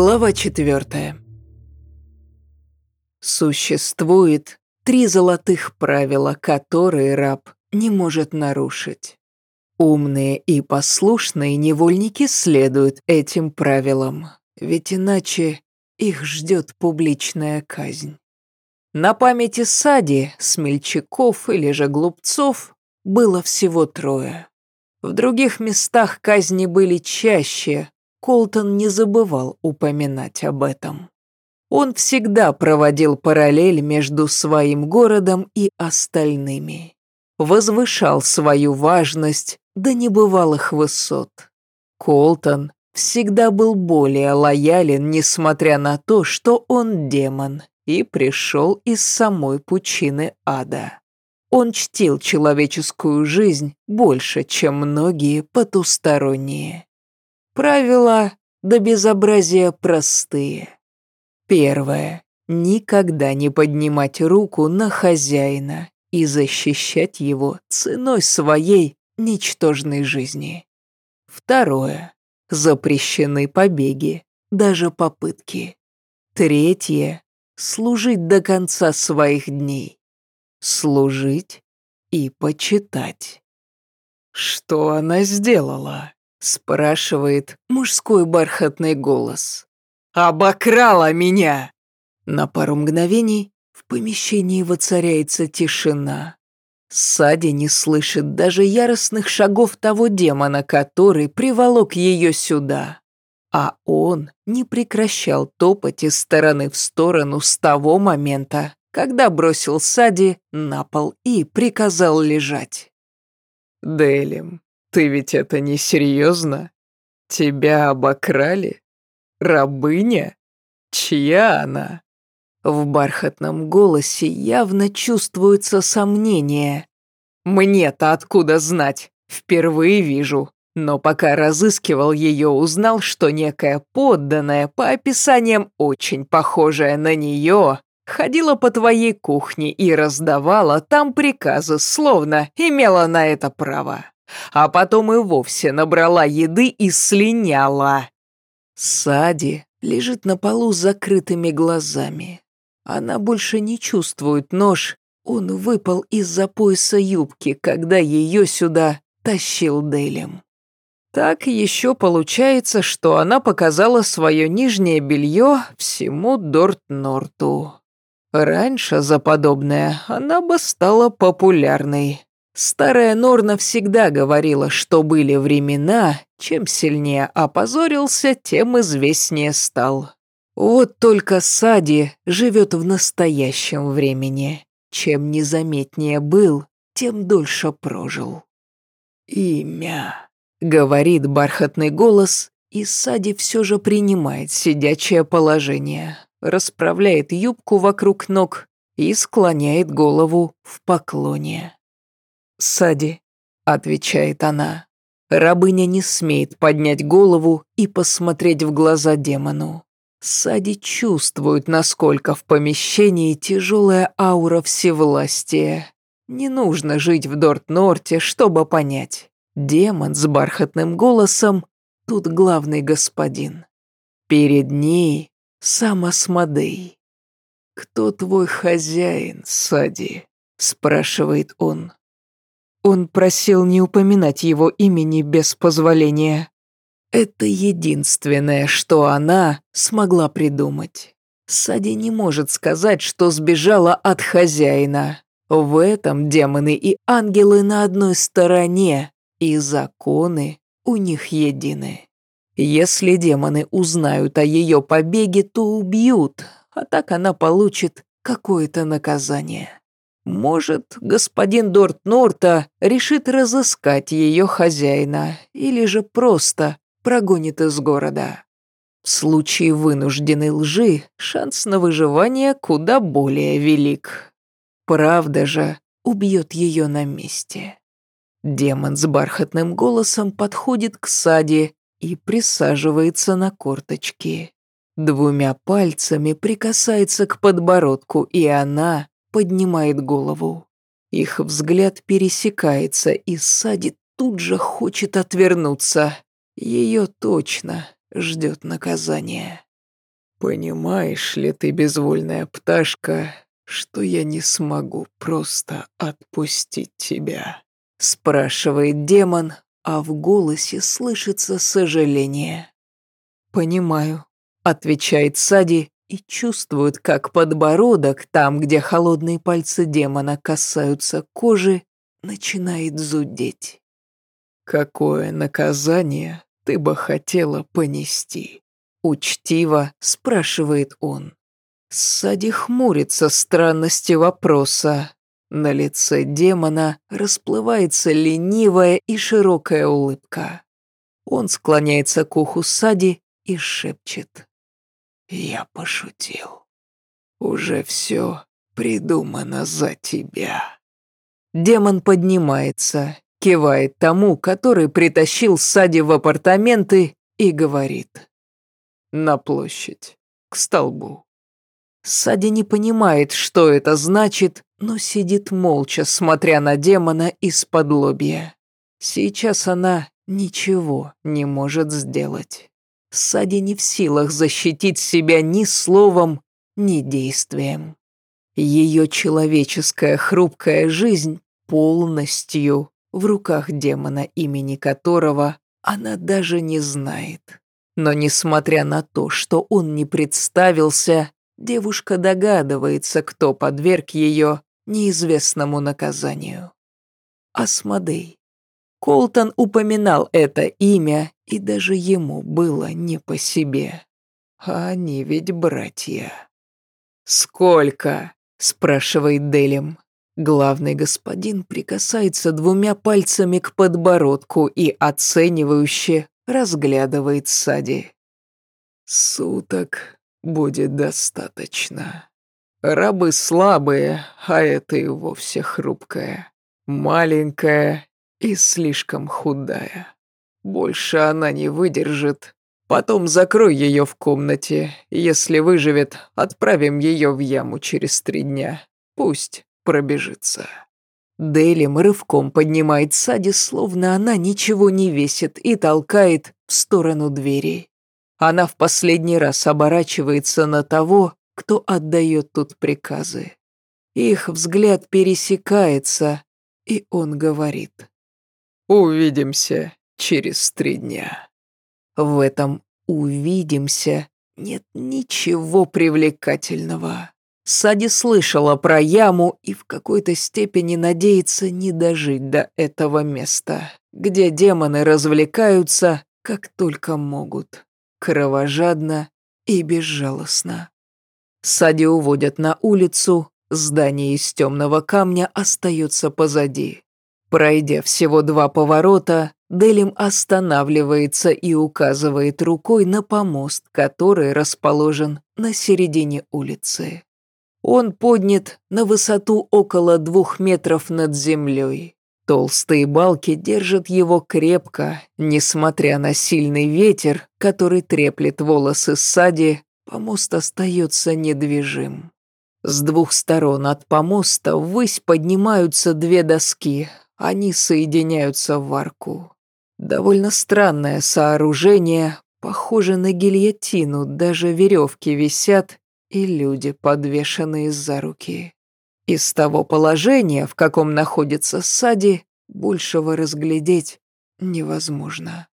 Глава четвертая. Существует три золотых правила, которые раб не может нарушить. Умные и послушные невольники следуют этим правилам, ведь иначе их ждет публичная казнь. На памяти Сади, смельчаков или же глупцов было всего трое. В других местах казни были чаще, Колтон не забывал упоминать об этом. Он всегда проводил параллель между своим городом и остальными. Возвышал свою важность до небывалых высот. Колтон всегда был более лоялен, несмотря на то, что он демон и пришел из самой пучины ада. Он чтил человеческую жизнь больше, чем многие потусторонние. Правила до безобразия простые. Первое. Никогда не поднимать руку на хозяина и защищать его ценой своей ничтожной жизни. Второе. Запрещены побеги, даже попытки. Третье. Служить до конца своих дней. Служить и почитать. Что она сделала? Спрашивает мужской бархатный голос. «Обокрала меня!» На пару мгновений в помещении воцаряется тишина. Сади не слышит даже яростных шагов того демона, который приволок ее сюда. А он не прекращал топать из стороны в сторону с того момента, когда бросил Сади на пол и приказал лежать. «Делим, ты ведь это не серьезно? Тебя обокрали? Рабыня? Чья она? В бархатном голосе явно чувствуется сомнение. Мне-то откуда знать? Впервые вижу. Но пока разыскивал ее, узнал, что некая подданная, по описаниям очень похожая на нее, ходила по твоей кухне и раздавала там приказы, словно имела на это право а потом и вовсе набрала еды и слиняла. Сади лежит на полу с закрытыми глазами. Она больше не чувствует нож, он выпал из-за пояса юбки, когда ее сюда тащил Делем. Так еще получается, что она показала свое нижнее белье всему Дорт-Норту. Раньше за подобное она бы стала популярной. Старая Норна всегда говорила, что были времена, чем сильнее опозорился, тем известнее стал. Вот только Сади живет в настоящем времени. Чем незаметнее был, тем дольше прожил. «Имя», — говорит бархатный голос, и Сади все же принимает сидячее положение, расправляет юбку вокруг ног и склоняет голову в поклоне. «Сади», — отвечает она. Рабыня не смеет поднять голову и посмотреть в глаза демону. Сади чувствует, насколько в помещении тяжелая аура всевластия. Не нужно жить в Дорт-Норте, чтобы понять. Демон с бархатным голосом тут главный господин. Перед ней сам Асмодей. «Кто твой хозяин, Сади?» – спрашивает он. Он просил не упоминать его имени без позволения. Это единственное, что она смогла придумать. Сади не может сказать, что сбежала от хозяина. В этом демоны и ангелы на одной стороне, и законы у них едины. Если демоны узнают о ее побеге, то убьют, а так она получит какое-то наказание. Может, господин Дорт Норта решит разыскать ее хозяина или же просто прогонит из города. В случае вынужденной лжи шанс на выживание куда более велик. Правда же убьет ее на месте. Демон с бархатным голосом подходит к Саде и присаживается на корточки. Двумя пальцами прикасается к подбородку, и она поднимает голову. Их взгляд пересекается, и Сади тут же хочет отвернуться. Ее точно ждет наказание. Понимаешь ли ты, безвольная пташка, что я не смогу просто отпустить тебя?» Спрашивает демон, а в голосе слышится сожаление. «Понимаю», — отвечает Сади и чувствует, как подбородок, там, где холодные пальцы демона касаются кожи, начинает зудеть. «Какое наказание ты бы хотела понести?» Учтиво спрашивает он. Сади хмурится странности вопроса. На лице демона расплывается ленивая и широкая улыбка. Он склоняется к уху Сади и шепчет. «Я пошутил. Уже все придумано за тебя». Демон поднимается, кивает тому, который притащил Сади в апартаменты и говорит. «На площадь, к столбу». Сади не понимает, что это значит, но сидит молча, смотря на демона из-под лобья. Сейчас она ничего не может сделать. Сади не в силах защитить себя ни словом, ни действием. Ее человеческая хрупкая жизнь полностью в руках демона, имени которого она даже не знает. Но несмотря на то, что он не представился, девушка догадывается, кто подверг ее неизвестному наказанию. Асмодей. Колтон упоминал это имя, и даже ему было не по себе. А они ведь братья. «Сколько?» – спрашивает Делим. Главный господин прикасается двумя пальцами к подбородку и оценивающе разглядывает Сади. «Суток будет достаточно. Рабы слабые, а это и вовсе хрупкая. Маленькая и слишком худая. Больше она не выдержит. Потом закрой ее в комнате. Если выживет, отправим ее в яму через три дня. Пусть пробежится. Делим рывком поднимает Сади, словно она ничего не весит, и толкает в сторону двери. Она в последний раз оборачивается на того, кто отдает тут приказы. Их взгляд пересекается, и он говорит. «Увидимся через три дня». В этом «увидимся» нет ничего привлекательного. Сади слышала про яму и в какой-то степени надеется не дожить до этого места, где демоны развлекаются, как только могут, кровожадно и безжалостно. Сади уводят на улицу, здание из темного камня остается позади. Пройдя всего два поворота, Делим останавливается и указывает рукой на помост, который расположен на середине улицы. Он поднят на высоту около двух метров над землей. Толстые балки держат его крепко, несмотря на сильный ветер, который треплет волосы Сади, помост остается недвижим. С двух сторон от помоста ввысь поднимаются две доски, они соединяются в арку. Довольно странное сооружение, похоже на гильотину, даже веревки висят, и люди, подвешенные за руки. Из того положения, в каком находится Сади, большего разглядеть невозможно.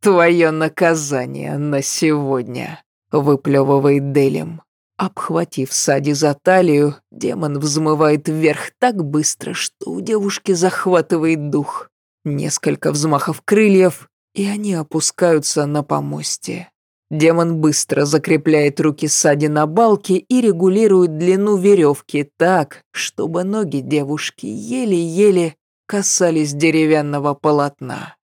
«Твое наказание на сегодня», — выплевывает Делем. Обхватив Сади за талию, демон взмывает вверх так быстро, что у девушки захватывает дух. Несколько взмахов крыльев, и они опускаются на помосте. Демон быстро закрепляет руки Сади на балке и регулирует длину веревки так, чтобы ноги девушки еле-еле касались деревянного полотна.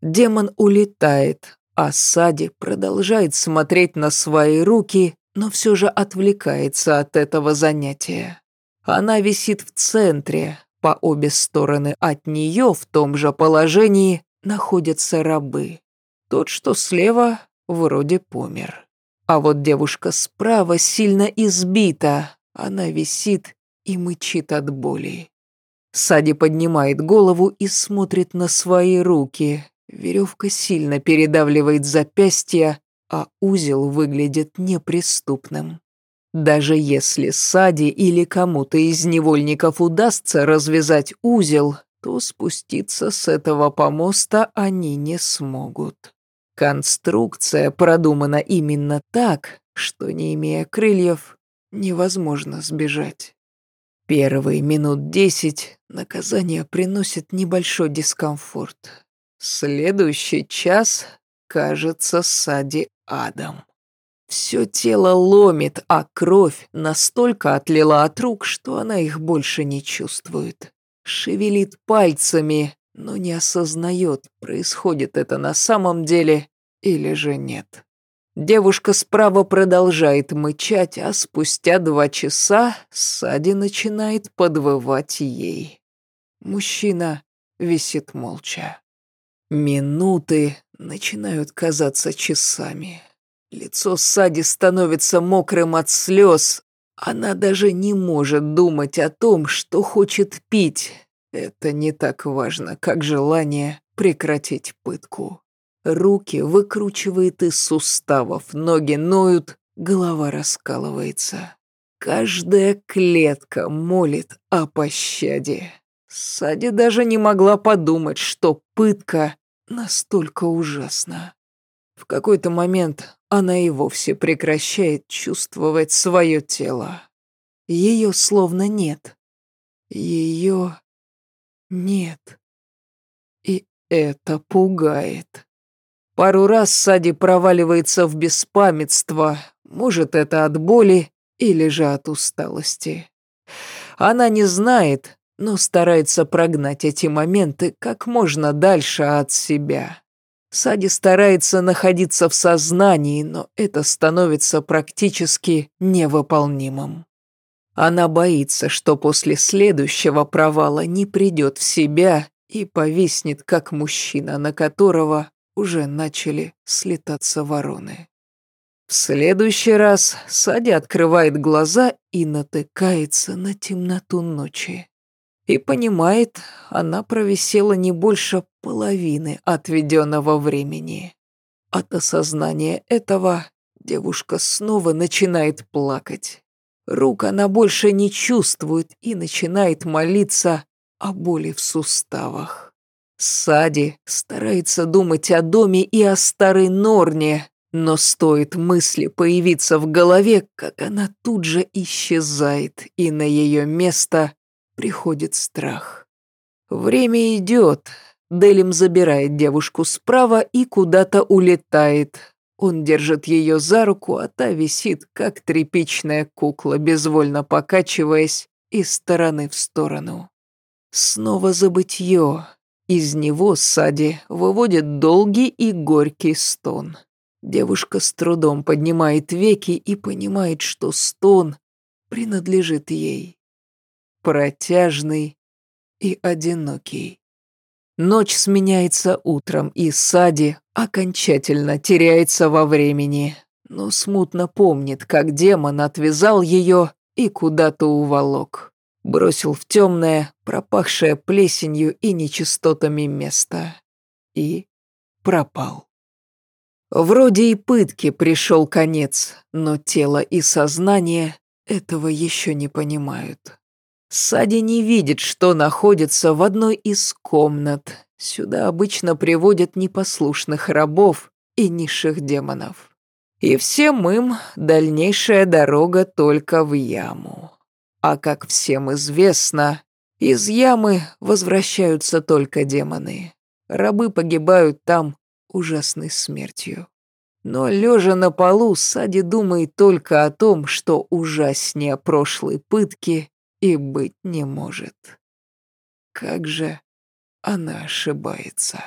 Демон улетает, а Сади продолжает смотреть на свои руки, но все же отвлекается от этого занятия. Она висит в центре, по обе стороны от нее в том же положении находятся рабы. Тот, что слева, вроде помер. А вот девушка справа сильно избита, она висит и мычит от боли. Сади поднимает голову и смотрит на свои руки. Веревка сильно передавливает запястья, а узел выглядит неприступным. Даже если Сади или кому-то из невольников удастся развязать узел, то спуститься с этого помоста они не смогут. Конструкция продумана именно так, что, не имея крыльев, невозможно сбежать. Первые минут десять наказание приносит небольшой дискомфорт. Следующий час кажется Сади адом. Все тело ломит, а кровь настолько отлила от рук, что она их больше не чувствует. Шевелит пальцами, но не осознает, происходит это на самом деле или же нет. Девушка справа продолжает мычать, а спустя два часа Сади начинает подвывать ей. Мужчина висит молча. Минуты начинают казаться часами. Лицо Сади становится мокрым от слез. Она даже не может думать о том, что хочет пить. Это не так важно, как желание прекратить пытку. Руки выкручивает из суставов, ноги ноют, голова раскалывается. Каждая клетка молит о пощаде. Сади даже не могла подумать, что пытка настолько ужасна. В какой-то момент она и вовсе прекращает чувствовать свое тело. Ее словно нет. Ее нет. И это пугает. Пару раз Сади проваливается в беспамятство, может, это от боли или же от усталости. Она не знает, но старается прогнать эти моменты как можно дальше от себя. Сади старается находиться в сознании, но это становится практически невыполнимым. Она боится, что после следующего провала не придет в себя и повиснет, как мужчина, на которого уже начали слетаться вороны. В следующий раз Сади открывает глаза и натыкается на темноту ночи. И понимает, она провисела не больше половины отведенного времени. От осознания этого девушка снова начинает плакать. Рук она больше не чувствует и начинает молиться о боли в суставах. Сади старается думать о доме и о старой Норне, но стоит мысли появиться в голове, как она тут же исчезает, и на ее место приходит страх. Время идет. Делим забирает девушку справа и куда-то улетает. Он держит ее за руку, а та висит, как тряпичная кукла, безвольно покачиваясь из стороны в сторону. Снова забытье, из него Сади выводит долгий и горький стон. Девушка с трудом поднимает веки и понимает, что стон принадлежит ей. Протяжный и одинокий. Ночь сменяется утром, и Сади окончательно теряется во времени, но смутно помнит, как демон отвязал ее и куда-то уволок бросил в темное, пропахшее плесенью и нечистотами место. И пропал. Вроде и пытки пришел конец, но тело и сознание этого еще не понимают. Сади не видит, что находится в одной из комнат. Сюда обычно приводят непослушных рабов и низших демонов. И всем им дальнейшая дорога только в яму. А как всем известно, из ямы возвращаются только демоны. Рабы погибают там ужасной смертью. Но лежа на полу, Сади думает только о том, что ужаснее прошлой пытки и быть не может. Как же она ошибается.